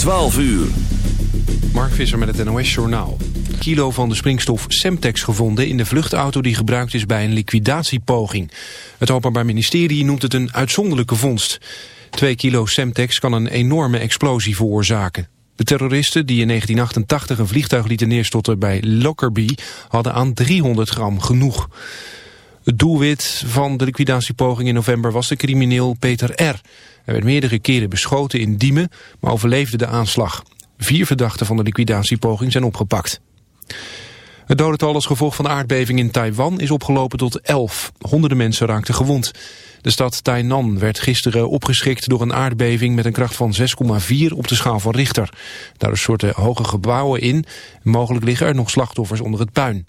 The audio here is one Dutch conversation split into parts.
12 uur. Mark Visser met het NOS Journaal. Kilo van de springstof Semtex gevonden in de vluchtauto die gebruikt is bij een liquidatiepoging. Het Openbaar Ministerie noemt het een uitzonderlijke vondst. Twee kilo Semtex kan een enorme explosie veroorzaken. De terroristen die in 1988 een vliegtuig lieten neerstorten bij Lockerbie hadden aan 300 gram genoeg. Het doelwit van de liquidatiepoging in november was de crimineel Peter R. Hij werd meerdere keren beschoten in Diemen, maar overleefde de aanslag. Vier verdachten van de liquidatiepoging zijn opgepakt. Het dodental als gevolg van de aardbeving in Taiwan is opgelopen tot 11. Honderden mensen raakten gewond. De stad Tainan werd gisteren opgeschrikt door een aardbeving met een kracht van 6,4 op de schaal van Richter. Daar soorten hoge gebouwen in. Mogelijk liggen er nog slachtoffers onder het puin.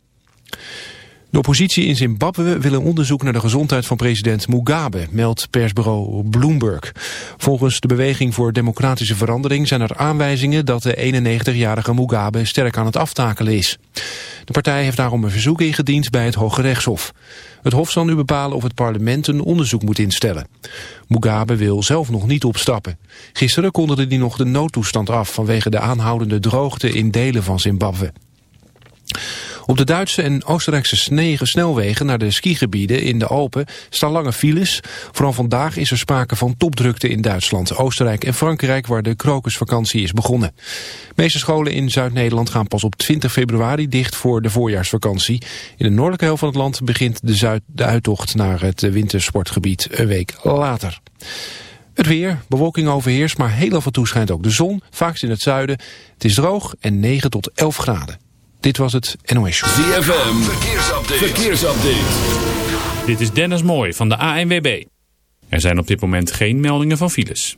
De oppositie in Zimbabwe wil een onderzoek naar de gezondheid van president Mugabe, meldt persbureau Bloomberg. Volgens de Beweging voor Democratische Verandering zijn er aanwijzingen dat de 91-jarige Mugabe sterk aan het aftakelen is. De partij heeft daarom een verzoek ingediend bij het Hoge Rechtshof. Het Hof zal nu bepalen of het parlement een onderzoek moet instellen. Mugabe wil zelf nog niet opstappen. Gisteren kondigde hij nog de noodtoestand af vanwege de aanhoudende droogte in delen van Zimbabwe. Op de Duitse en Oostenrijkse snelwegen naar de skigebieden in de Alpen staan lange files. Vooral vandaag is er sprake van topdrukte in Duitsland, Oostenrijk en Frankrijk waar de krokusvakantie is begonnen. De meeste scholen in Zuid-Nederland gaan pas op 20 februari dicht voor de voorjaarsvakantie. In de noordelijke helft van het land begint de, Zuid de uittocht naar het wintersportgebied een week later. Het weer, bewolking overheerst, maar heel af en toe schijnt ook de zon, vaakst in het zuiden. Het is droog en 9 tot 11 graden. Dit was het NOS Show. ZFM, verkeersupdate. verkeersupdate. Dit is Dennis Mooij van de ANWB. Er zijn op dit moment geen meldingen van files.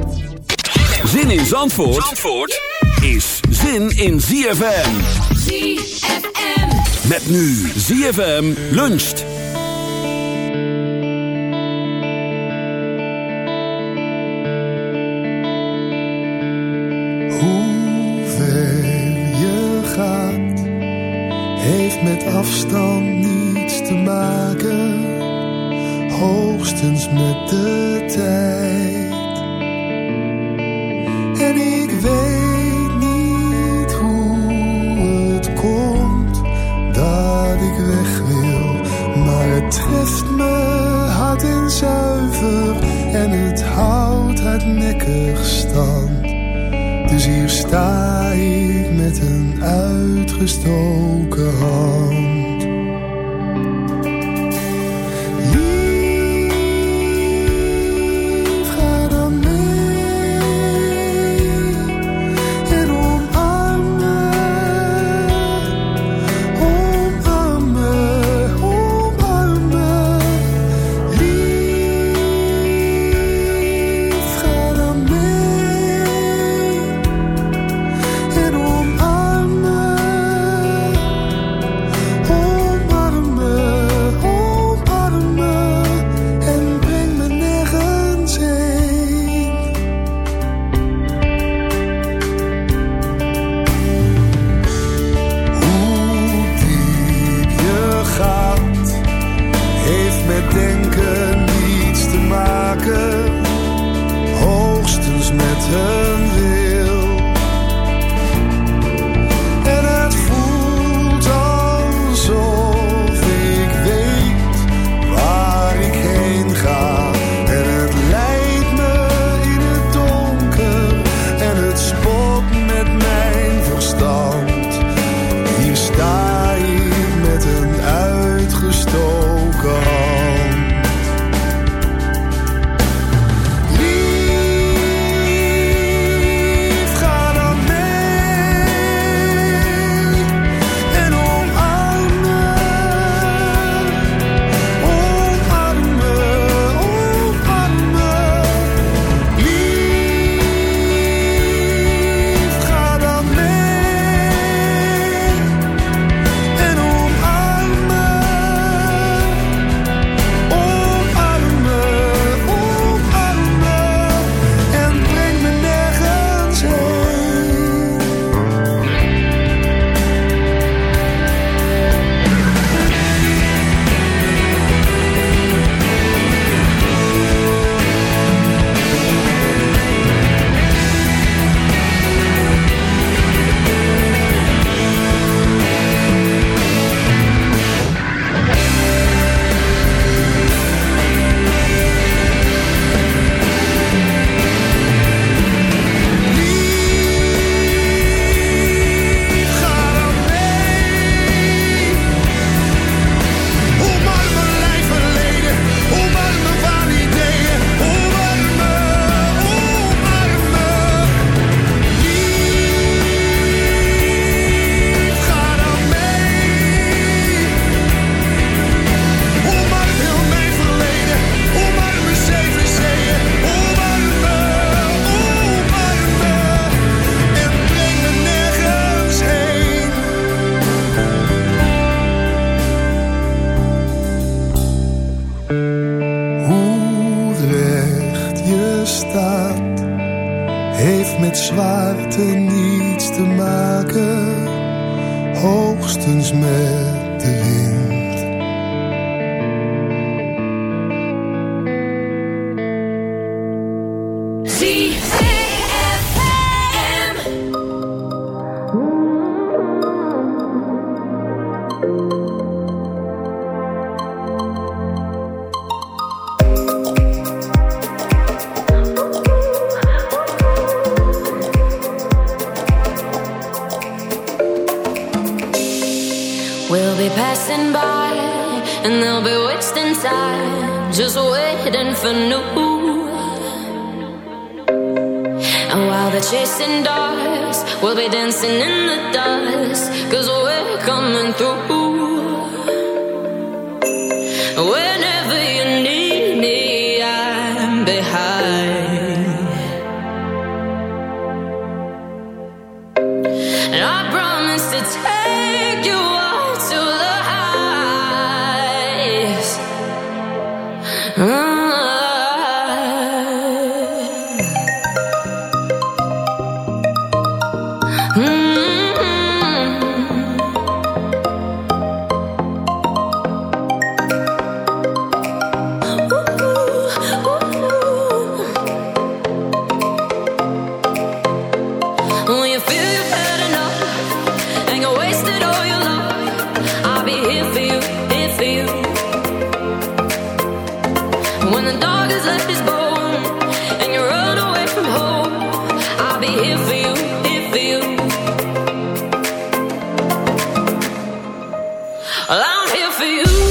Zin in Zandvoort, Zandvoort is zin in ZFM. ZFM. Met nu ZFM luncht. Hoe ver je gaat, heeft met afstand niets te maken. Hoogstens met de tijd. Met een uitgestoken heeft met zwaarte niets te maken, hoogstens met de wind. here for you.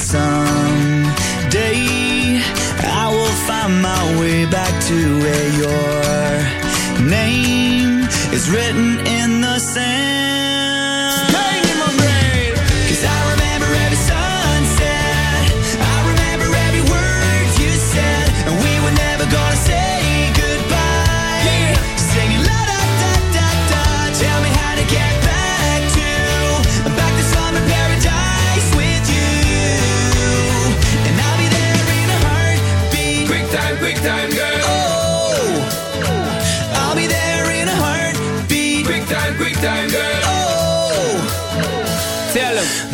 some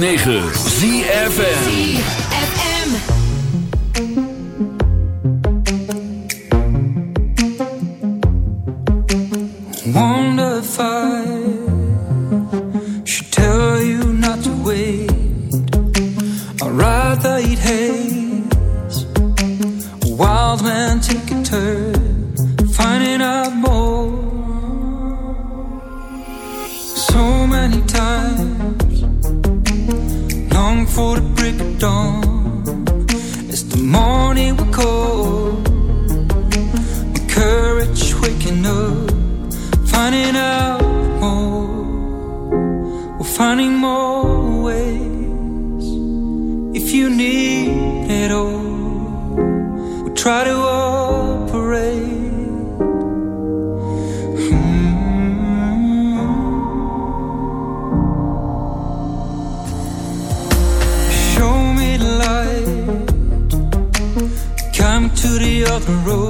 9. try to operate. Hmm. Show me the light. Come to the other road.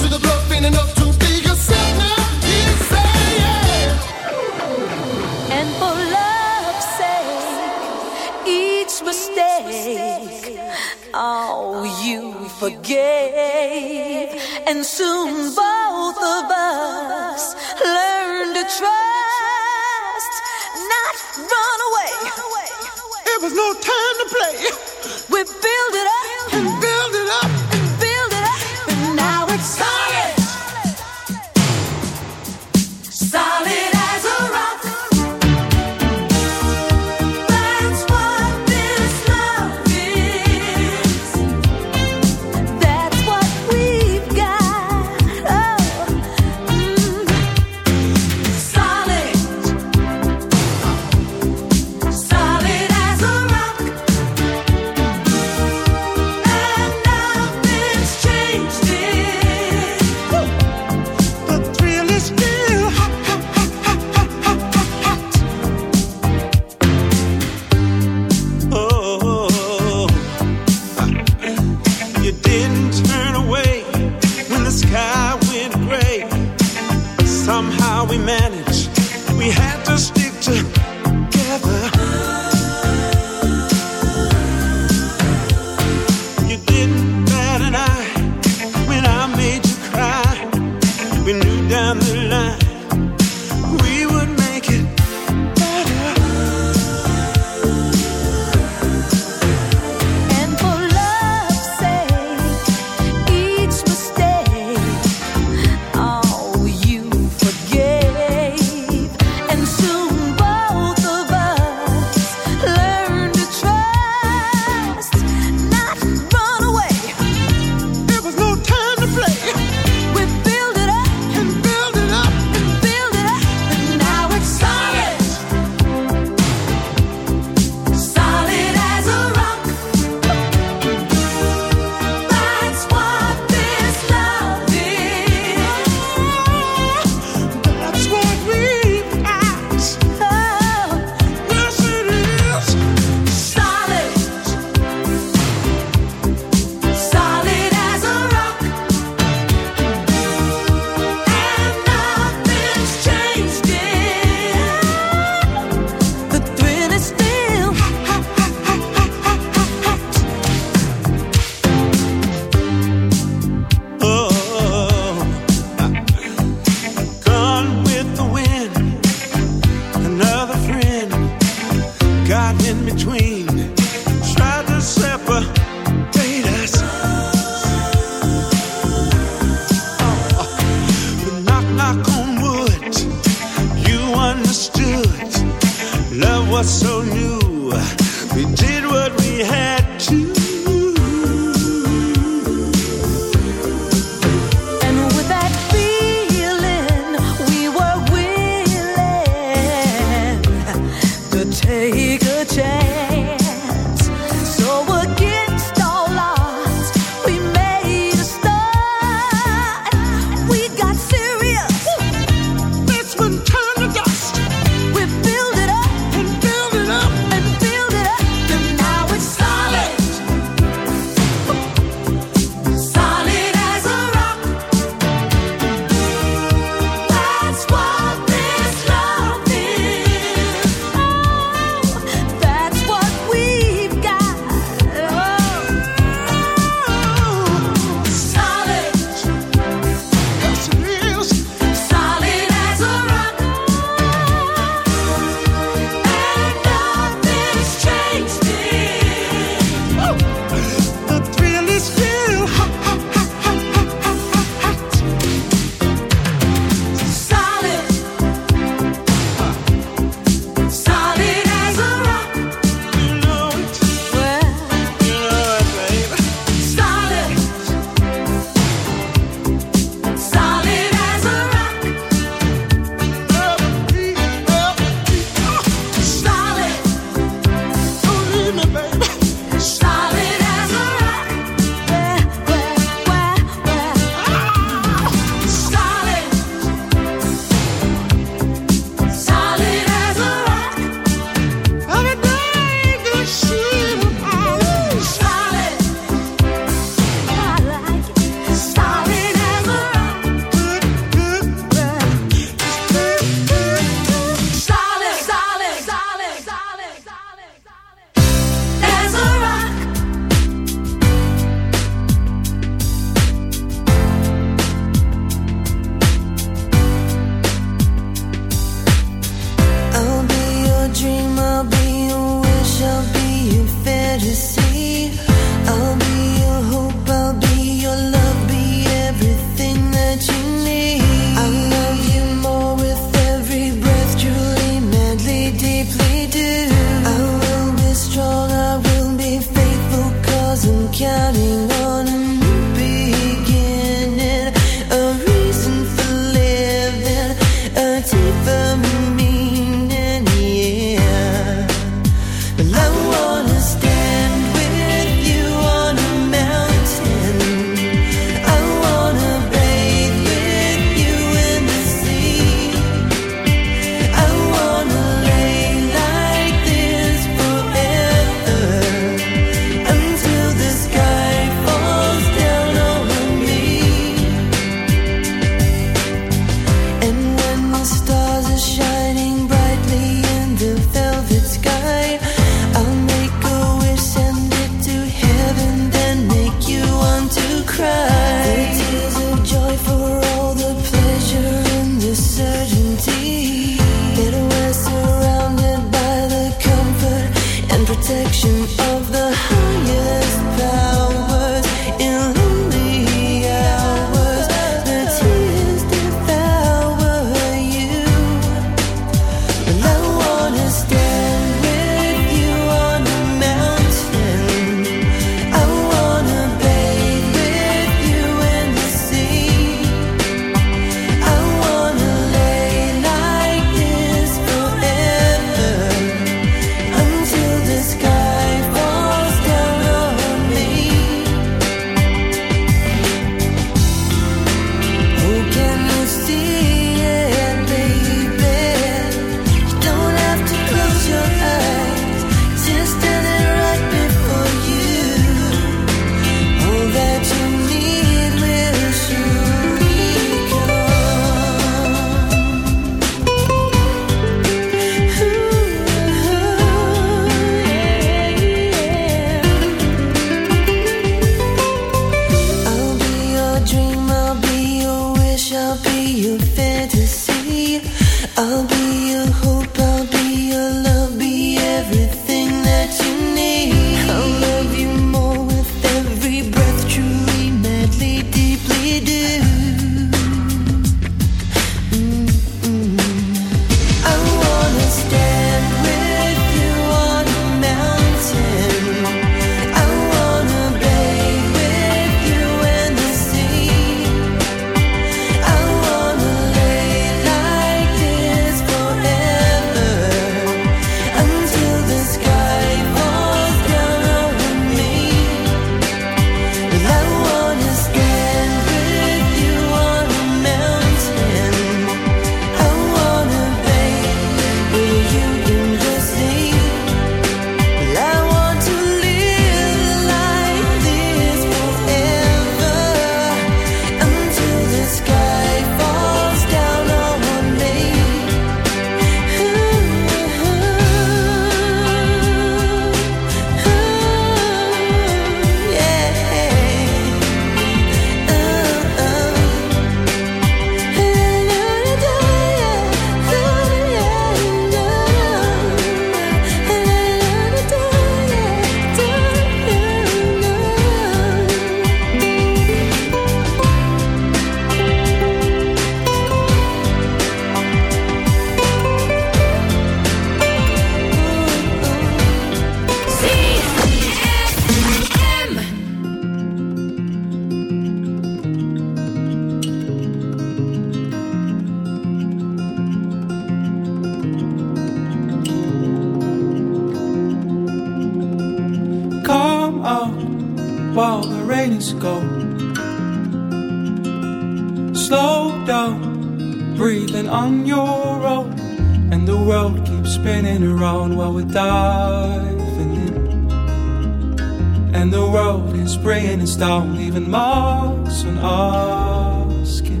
And the world is bringing us down, leaving marks on our skin.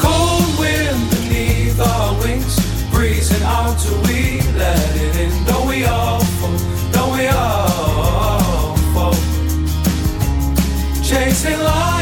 Cold wind beneath our wings, breezing out till we let it in. Don't we all fall? Don't we all fall? Chasing lights